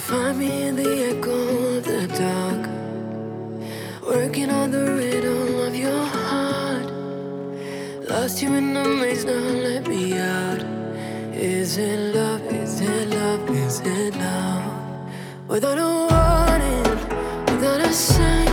find me in the echo of the dark. Working on the rhythm of your heart. Lost you in the maze, now let me out. Is it love? Is it love? Is it love? Without a warning, without a sign.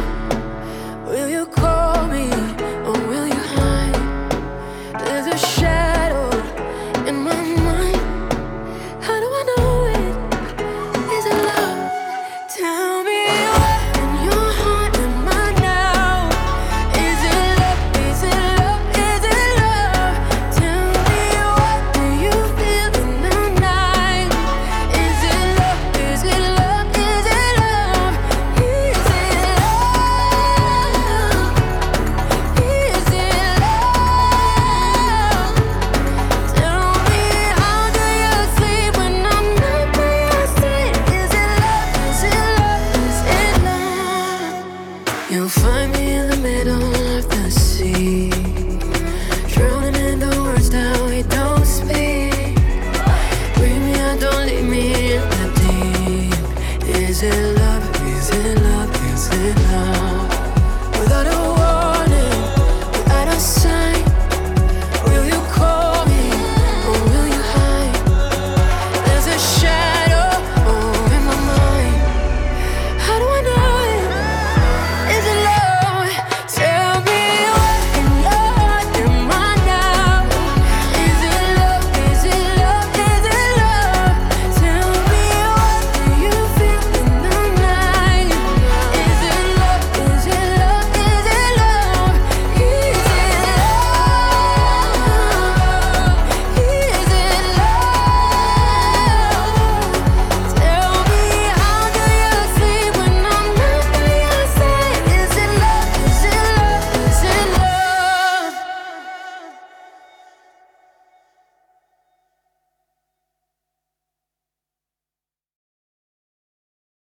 Find me in the middle of the sea.